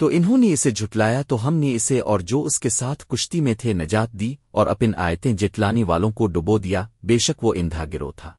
تو انہوں نے اسے جھٹلایا تو ہم نے اسے اور جو اس کے ساتھ کشتی میں تھے نجات دی اور اپن آیتیں جٹلانے والوں کو ڈبو دیا، بے شک وہ اندھا گرو تھا۔